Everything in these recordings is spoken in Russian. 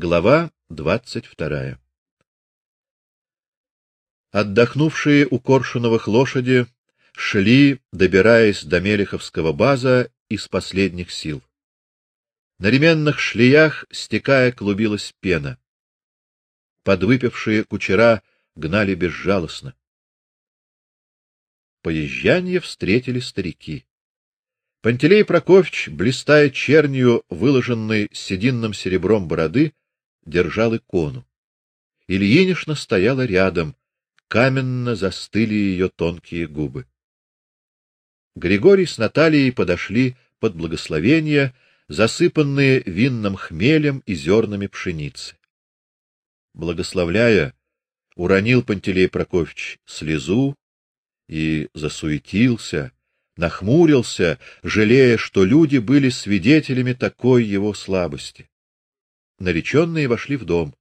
Глава двадцать вторая. Отдохнувшие у Коршуновых лошади шли, добираясь до Мелеховского база из последних сил. На ременных шлеях, стекая, клубилась пена. Подвыпившие кучера гнали безжалостно. Поезжанье встретили старики. Пантелей Прокофьевич, блистая чернью, выложенной сединным серебром бороды, держал икону. Ильинишна стояла рядом, каменно застыли ее тонкие губы. Григорий с Натальей подошли под благословение, засыпанные винным хмелем и зернами пшеницы. Благословляя, уронил Пантелей Прокофьевич слезу и засуетился, нахмурился, жалея, что люди были свидетелями такой его слабости. Нареченные вошли в дом.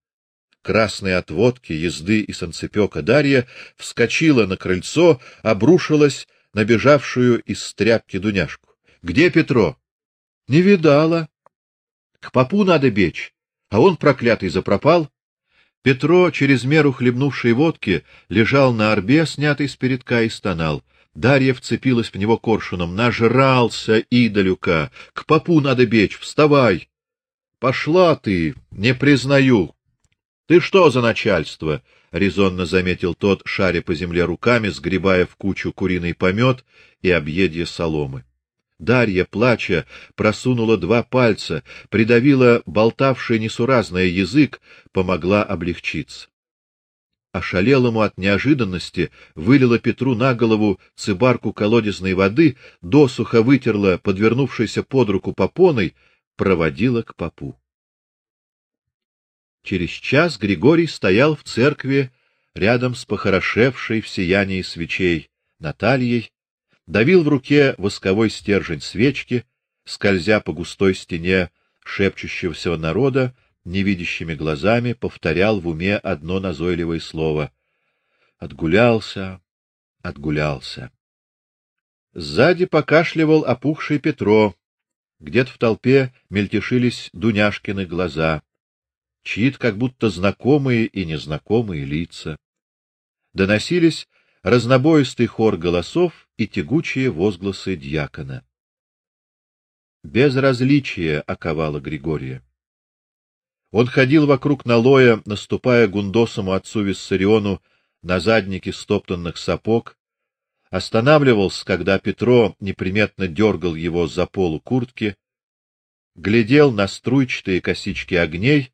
Красная от водки, езды и санцепёка Дарья вскочила на крыльцо, обрушилась на бежавшую из стряпки Дуняшку. Где Петро? Не видала. К попу надо бечь, а он проклятый запропал. Петро, через меру хлебнувший водки, лежал на орбе, снятый с передка, и стонал. Дарья вцепилась в него коршуном. Нажрался идолюка. К попу надо бечь, вставай. Пошла ты, не признаю. Ты что за начальство? резонно заметил тот, шаря по земле руками, сгребая в кучу куриный помет и объедье соломы. Дарья, плача, просунула два пальца, придавила болтавший несуразный язык, помогла облегчиться. Ошалелому от неожиданности вылила Петру на голову цыбарку колодезной воды, досуха вытерла подвернувшейся под руку попоной, проводила к попу. Через час Григорий стоял в церкви рядом с похорошевшей в сиянии свечей Натальей, давил в руке восковой стержень свечки, скользя по густой стене шепчущегося народа, невидящими глазами повторял в уме одно назойливое слово: отгулялся, отгулялся. Сзади покашливал опухший Петро. Где-то в толпе мельтешились Дуняшкины глаза чьи-то как будто знакомые и незнакомые лица. Доносились разнобоистый хор голосов и тягучие возгласы диакона. Безразличие оковало Григория. Он ходил вокруг налоя, наступая гундосому отцу Виссариону на задники стоптанных сапог, останавливался, когда Петро неприметно дергал его за полу куртки, глядел на струйчатые косички огней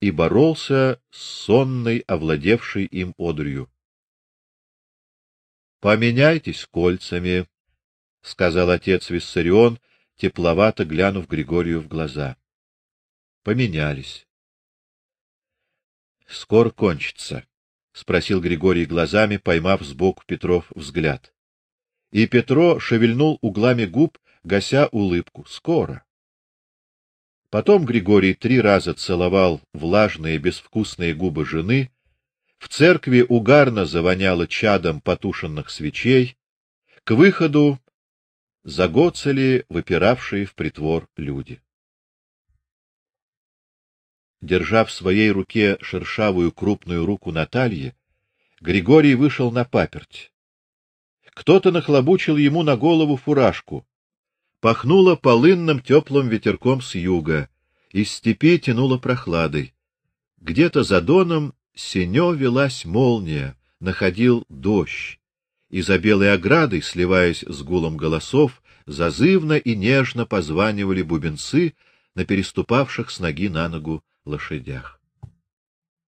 и боролся с сонной, овладевшей им одрью. Поменяйтесь кольцами, сказал отец Виссарион, тепловато глянув Григорию в глаза. Поменялись. Скоро кончится, спросил Григорий глазами, поймав сбоку Петров взгляд. И Петро шевельнул углами губ, гася улыбку. Скоро. Потом Григорий три раза целовал влажные безвкусные губы жены. В церкви угарно завоняло чадом потушенных свечей. К выходу загоцали выпиравшие в притвор люди. Держа в своей руке шершавую крупную руку Натальи, Григорий вышел на паперть. Кто-то нахлобучил ему на голову фуражку. Пахнуло полынным теплым ветерком с юга, из степи тянуло прохладой. Где-то за доном синё велась молния, находил дождь, и за белой оградой, сливаясь с гулом голосов, зазывно и нежно позванивали бубенцы на переступавших с ноги на ногу лошадях.